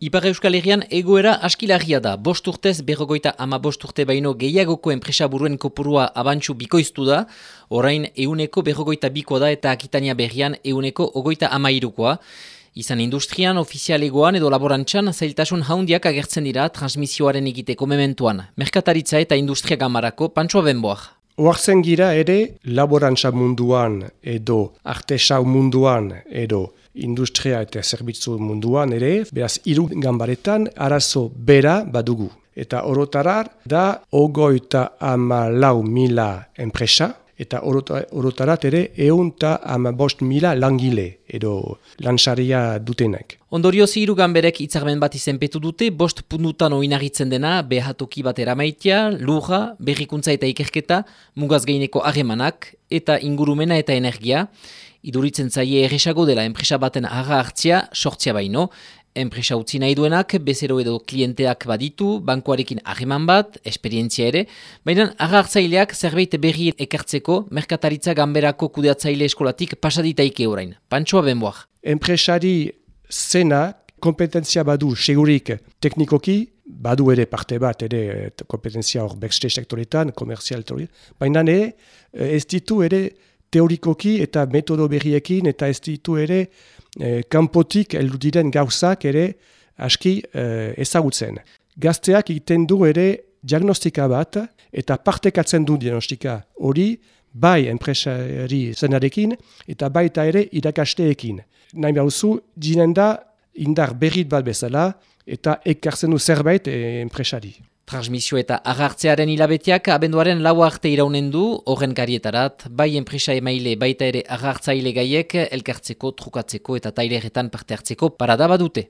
Ipar Euskal Herrian egoera askilagia da. Bost urtez, berrogoita ama bost urte baino gehiagoko enpresa buruen kopurua abantxu bikoiztu da. Orain, euneko berrogoita biko da eta akitania berrian euneko ogoita ama irukoa. Izan industrian, ofizialegoan edo laborantxan, zailtasun haundiak agertzen dira transmisioaren egiteko mementuan. Merkataritza eta industria gamarako pantsoa benboak. Oartzen gira ere laborantza munduan edo artesau munduan edo industria eta zerbitzu munduan ere, beraz hiru ganbaretan arazo bera badugu. Eta orotarar da ogoita ama lau mila enpresa, eta orotarat ere eunta ama bost mila langile edo lansaria dutenek. Ondorio ziru ganberek itzarmen bat izenpetu dute, bost pundutan oinarritzen dena behatoki bat eramaitia, lurra, berrikuntza eta ikerketa, mugaz geineko harremanak eta ingurumena eta energia. Iduritzen zaie erresago dela enpresa baten aga hartzia, sortzia baino. Enpresa utzi nahi duenak, bezero edo klienteak baditu, bankuarekin aheman bat, esperientzia ere, baina aga hartzaileak zerbait berri ekartzeko, merkataritza ganberako kudeatzaile eskolatik pasaditaike orain. Pantsoa benboak. Enpresari zena, kompetentzia badu segurik teknikoki, badu ere parte bat, ere kompetentzia hor bekste sektoretan, komerzial baina ere, ez ditu ere, teorikoki eta metodo berriekin eta ez ditu ere e, kanpotik eldudiren gauzak ere aski e, ezagutzen. Gazteak egiten du ere diagnostika bat eta partekatzen du diagnostika hori bai enpresari zenarekin eta baita ere irakasteekin. Nahi behar jinen da indar berrit bat bezala eta ekartzen du zerbait e, enpresari. Transmisio eta agartzearen hilabeteak abenduaren lau arte iraunen du, horren karietarat, bai enpresa emaile baita ere agartzaile gaiek elkartzeko, trukatzeko eta taileretan parte hartzeko parada badute.